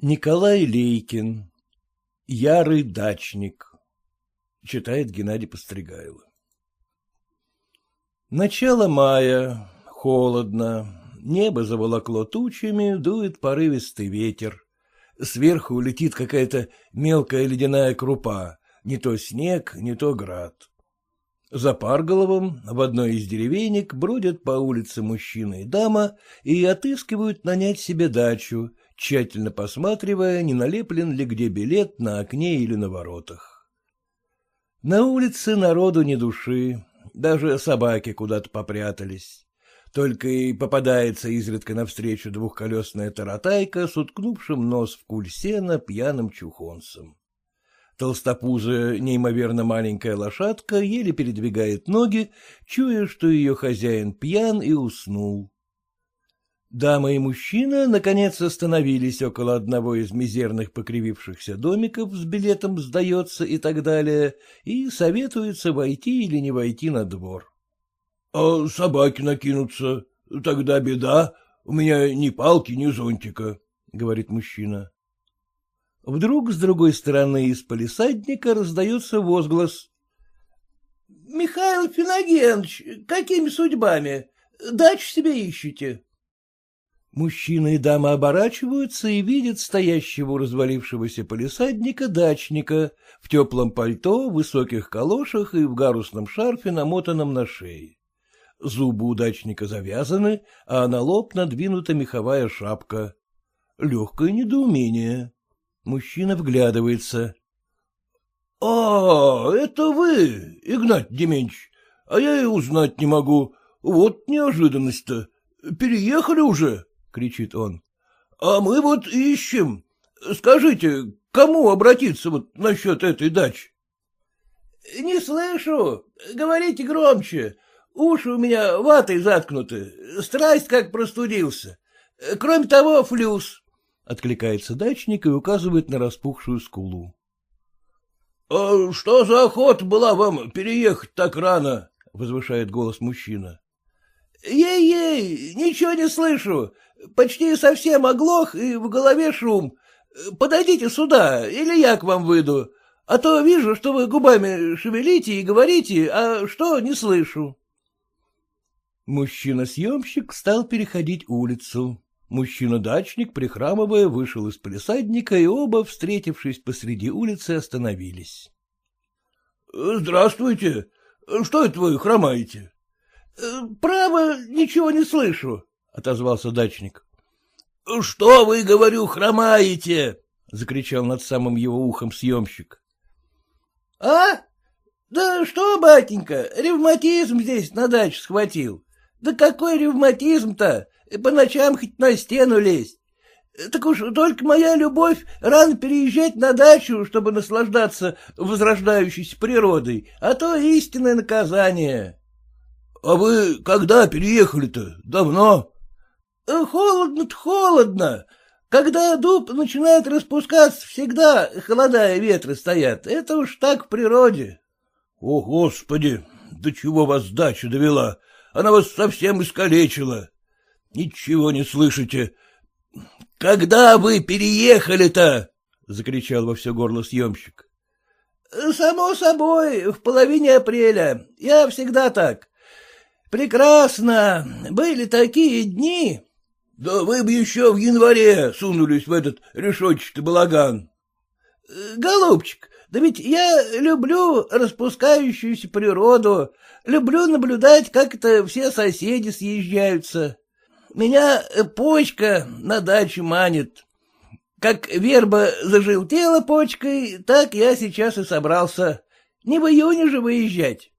Николай Лейкин. Ярый дачник. Читает Геннадий Постригайло. Начало мая. Холодно. Небо заволокло тучами, дует порывистый ветер. Сверху летит какая-то мелкая ледяная крупа. Не то снег, не то град. За Парголовым в одной из деревенек бродят по улице мужчина и дама и отыскивают нанять себе дачу, тщательно посматривая, не налеплен ли где билет на окне или на воротах. На улице народу ни души, даже собаки куда-то попрятались. Только и попадается изредка навстречу двухколесная таратайка с уткнувшим нос в куль сена пьяным чухонцем. Толстопузая, неимоверно маленькая лошадка еле передвигает ноги, чуя, что ее хозяин пьян и уснул. Дама и мужчина, наконец, остановились около одного из мизерных покривившихся домиков с билетом «Сдается» и так далее, и советуются войти или не войти на двор. — А собаки накинутся, тогда беда, у меня ни палки, ни зонтика, — говорит мужчина. Вдруг с другой стороны из полисадника раздается возглас. — Михаил Финогенович, какими судьбами? Дач себе ищете? Мужчина и дама оборачиваются и видят стоящего у развалившегося полисадника дачника в теплом пальто, высоких калошах и в гарусном шарфе, намотанном на шее. Зубы у дачника завязаны, а на лоб надвинута меховая шапка. Легкое недоумение. Мужчина вглядывается. — А, это вы, Игнат Деменч, а я и узнать не могу. Вот неожиданность-то. Переехали уже? — кричит он. — А мы вот ищем. Скажите, кому обратиться вот насчет этой дачи? — Не слышу. Говорите громче. Уши у меня ватой заткнуты. Страсть как простудился. Кроме того, флюс. — откликается дачник и указывает на распухшую скулу. — А что за охота была вам переехать так рано? — возвышает голос мужчина. Ей-ей, ничего не слышу. Почти совсем оглох, и в голове шум. Подойдите сюда, или я к вам выйду. А то вижу, что вы губами шевелите и говорите, а что не слышу. Мужчина-съемщик стал переходить улицу. Мужчина-дачник, прихрамывая, вышел из полисадника, и оба, встретившись посреди улицы, остановились. — Здравствуйте. Что это вы хромаете? Право, ничего не слышу, — отозвался дачник. — Что вы, говорю, хромаете? — закричал над самым его ухом съемщик. — А? Да что, батенька, ревматизм здесь на даче схватил. Да какой ревматизм-то? По ночам хоть на стену лезть. Так уж только моя любовь рано переезжать на дачу, чтобы наслаждаться возрождающейся природой, а то истинное наказание. — А вы когда переехали-то? Давно? Э, — Холодно-то холодно. Когда дуб начинает распускаться, всегда холода и ветры стоят. Это уж так в природе. — О, Господи! До чего вас дача довела? Она вас совсем искалечила. Ничего не слышите. — Когда вы переехали-то? — закричал во все горло съемщик. — Само собой, в половине апреля. Я всегда так. Прекрасно. Были такие дни. Да вы бы еще в январе сунулись в этот решетчатый балаган. Голубчик, да ведь я люблю распускающуюся природу, люблю наблюдать, как это все соседи съезжаются. Меня почка на дачу манит. Как верба зажелтела почкой, так я сейчас и собрался. Не в июне же выезжать.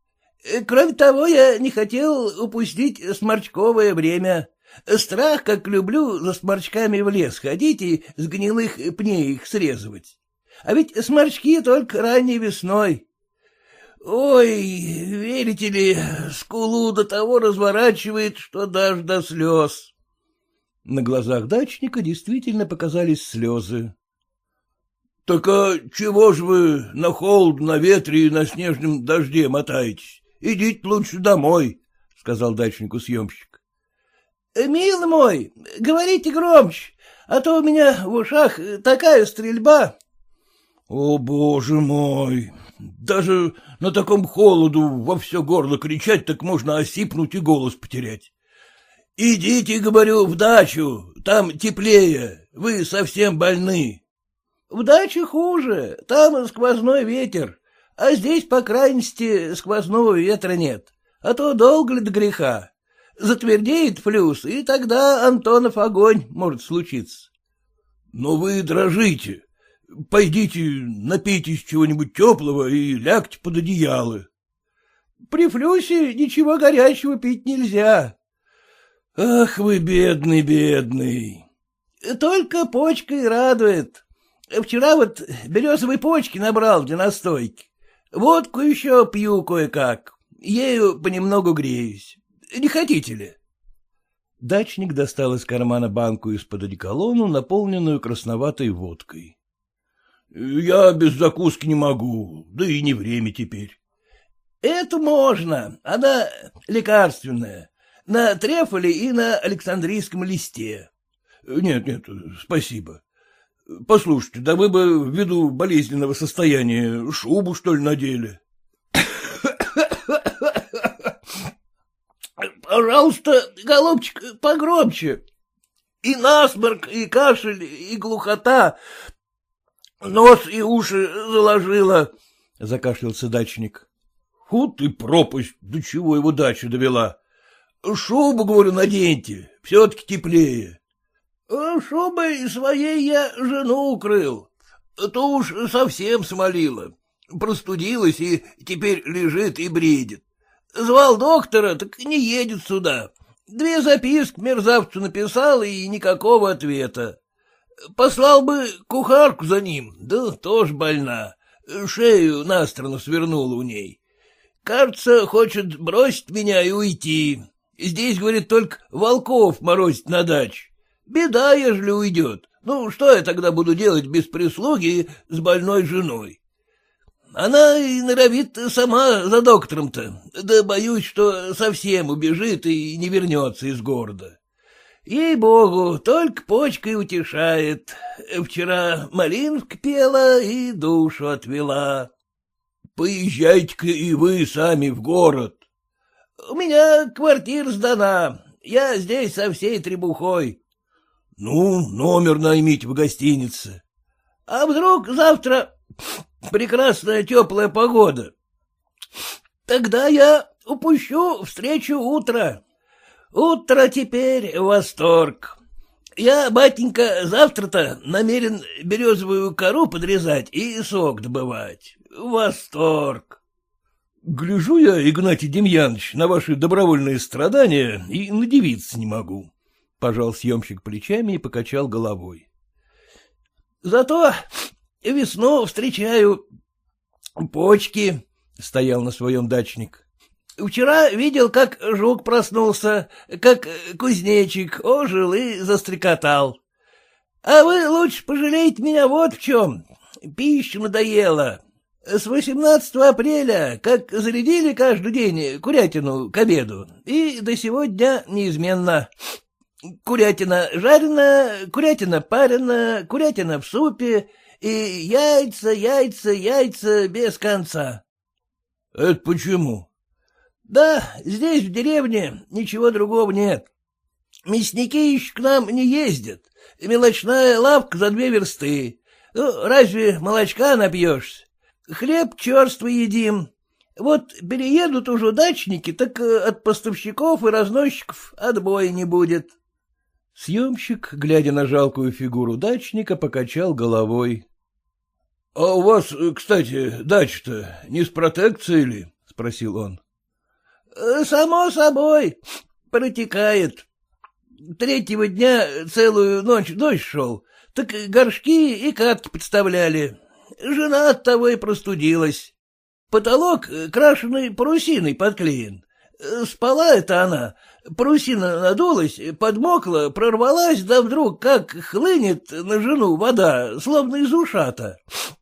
Кроме того, я не хотел упустить сморчковое время. Страх, как люблю, за сморчками в лес ходить и с гнилых пней их срезывать. А ведь сморчки только ранней весной. Ой, верите ли, скулу до того разворачивает, что даже до слез. На глазах дачника действительно показались слезы. — Так а чего ж вы на холод, на ветре и на снежном дожде мотаетесь? Идите лучше домой, — сказал дачнику съемщик. — Милый мой, говорите громче, а то у меня в ушах такая стрельба. — О, боже мой! Даже на таком холоду во все горло кричать, так можно осипнуть и голос потерять. Идите, говорю, в дачу, там теплее, вы совсем больны. В даче хуже, там сквозной ветер, а здесь, по крайности, сквозного ветра нет, а то долго ли до греха. Затвердеет плюс, и тогда Антонов огонь может случиться. Но вы дрожите. Пойдите, напейтесь чего-нибудь теплого и лягте под одеяло. При флюсе ничего горячего пить нельзя. Ах вы, бедный, бедный. Только почка и радует. Вчера вот березовой почки набрал для настойки. Водку еще пью кое-как. Ею понемногу греюсь. Не хотите ли? Дачник достал из кармана банку из-под одеколону, наполненную красноватой водкой. — Я без закуски не могу, да и не время теперь. — Это можно, она лекарственная, на трефоле и на Александрийском листе. — Нет, нет, спасибо. Послушайте, да вы бы ввиду болезненного состояния шубу, что ли, надели? — Пожалуйста, голубчик, погромче. И насморк, и кашель, и глухота, Нос и уши заложила, — закашлялся дачник. — Фу ты пропасть, до чего его дача довела. Шубу, говорю, наденьте, все-таки теплее. — Шубой своей я жену укрыл, то уж совсем смолила. Простудилась и теперь лежит и бредит. Звал доктора, так не едет сюда. Две записки мерзавцу написал, и никакого ответа. Послал бы кухарку за ним, да тоже больна. Шею на сторону свернула у ней. Кажется, хочет бросить меня и уйти. Здесь, говорит, только волков морозить на даче. Беда, ежели уйдет. Ну, что я тогда буду делать без прислуги с больной женой? Она и норовит сама за доктором-то, да боюсь, что совсем убежит и не вернется из города. Ей-богу, только почкой утешает. Вчера малинка пела и душу отвела. Поезжайте-ка и вы сами в город. У меня квартира сдана. Я здесь со всей требухой. Ну, номер наймите в гостинице. А вдруг завтра прекрасная теплая погода? Тогда я упущу встречу утра. Утро теперь восторг. Я, батенька, завтра-то намерен березовую кору подрезать и сок добывать. Восторг. Гляжу я, Игнатий Демьянович, на ваши добровольные страдания и надевиться не могу. Пожал съемщик плечами и покачал головой. Зато весну встречаю почки, — стоял на своем дачник. Вчера видел, как жук проснулся, как кузнечик ожил и застрекотал. А вы лучше пожалейте меня вот в чем. Пища надоела. С 18 апреля, как зарядили каждый день курятину к обеду, и до сегодня неизменно. Курятина жареная, курятина парена, курятина в супе, и яйца, яйца, яйца без конца. — Это почему? Да, здесь, в деревне, ничего другого нет. Мясники еще к нам не ездят. Мелочная лавка за две версты. Ну, разве молочка напьешься? Хлеб черствый едим. Вот переедут уже дачники, так э, от поставщиков и разносчиков отбоя не будет. Съемщик, глядя на жалкую фигуру дачника, покачал головой. — А у вас, кстати, дача-то не с протекцией ли? — спросил он. Э, — Само собой, протекает. Третьего дня целую ночь дождь шел, так горшки и катки подставляли. Жена от того и простудилась. Потолок крашеный парусиной подклеен. Спала это она, парусина надулась, подмокла, прорвалась, да вдруг как хлынет на жену вода, словно из ушата. —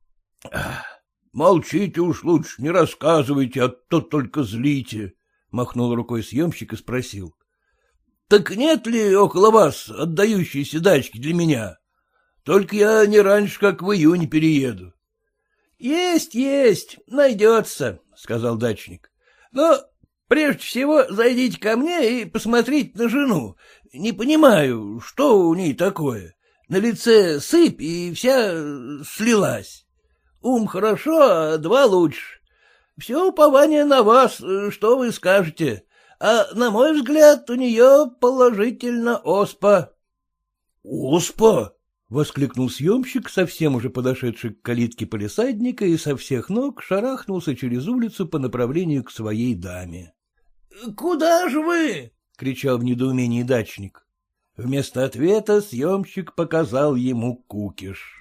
Молчите уж лучше, не рассказывайте, а то только злите, — махнул рукой съемщик и спросил. Так нет ли около вас отдающейся дачки для меня? Только я не раньше, как в июне перееду. — Есть, есть, найдется, — сказал дачник. — Но прежде всего зайдите ко мне и посмотрите на жену. Не понимаю, что у ней такое. На лице сыпь и вся слилась. Ум хорошо, а два лучше. Все упование на вас, что вы скажете. А, на мой взгляд, у нее положительно оспа. — Оспа? — воскликнул съемщик, совсем уже подошедший к калитке полисадника и со всех ног шарахнулся через улицу по направлению к своей даме. — Куда же вы? — кричал в недоумении дачник. Вместо ответа съемщик показал ему кукиш.